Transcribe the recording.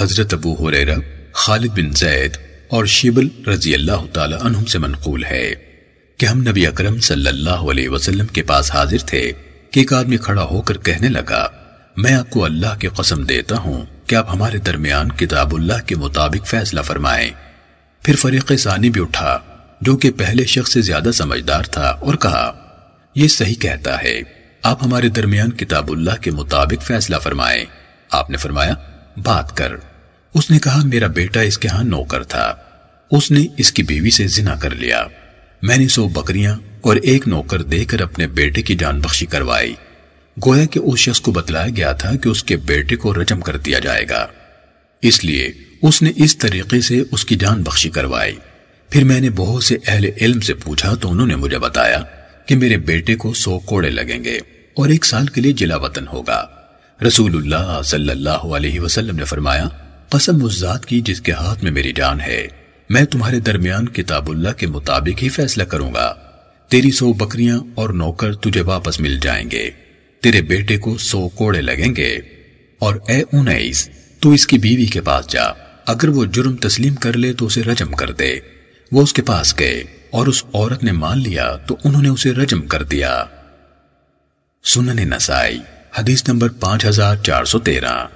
حضرت ابو حریرہ خالد بن زید اور شیبل رضی اللہ تعالی عنہم سے منقول ہے کہ ہم نبی اکرم صلی اللہ علیہ وسلم کے پاس حاضر تھے کہ ایک آدمی کھڑا ہو کر کہنے لگا، میں آپ کو اللہ کی قسم دیتا ہوں کہ آپ ہمارے درمیان کتاب اللہ کے مطابق فیصلہ فرمائیں۔ پھر فریق ثانی بھی اٹھا، جو کہ پہلے شخص سے زیادہ سمجھدار تھا اور کہا، یہ صحیح کہتا ہے، آپ ہمارے درمیان کتاب اللہ کے مطابق فیصلہ فرمائیں۔ آپ نے فرمایا بات کر۔ اس نے کہا، میرا بیٹا اس کے ہاں نوکر تھا۔ اس نے اس کی بیوی سے زنا کر لیا۔ میں نے سو بکریاں اور ایک نوکر دے کر اپنے بیٹے کی جان بخشی کروائی۔ گویا کہ اس شخص کو بتلایا گیا تھا کہ اس کے بیٹے کو رجم کر دیا جائے گا۔ اس لیے اس نے اس طریقے سے اس کی جان بخشی کروائی۔ پھر میں نے بہت سے اہل علم سے پوچھا تو انہوں نے مجھے بتایا کہ میرے بیٹے کو سو کوڑے لگیں گے اور ایک سال کے لیے جلا وطن ہوگا۔ رسول اللہ صلی اللہ علیہ وسلم نے فرمایا، قسم اس ذات کی جس کے ہاتھ میں میری جان ہے۔ میں تمہارے درمیان کتاب اللہ کے مطابق ہی فیصلہ کروں گا۔ تیری سو بکریاں اور نوکر تجھے واپس مل جائیں گے۔ تیرے بیٹے کو سو کوڑے لگیں گے۔ اور اے انیس تو اس کی بیوی کے پاس جا۔ اگر وہ جرم تسلیم کر لے تو اسے رجم کر دے۔ وہ اس کے پاس گئے اور اس عورت نے مان لیا تو انہوں نے اسے رجم کر دیا۔ سنن نسائی۔ حدیث نمبر پانچ ہزار چار سو تیرہ۔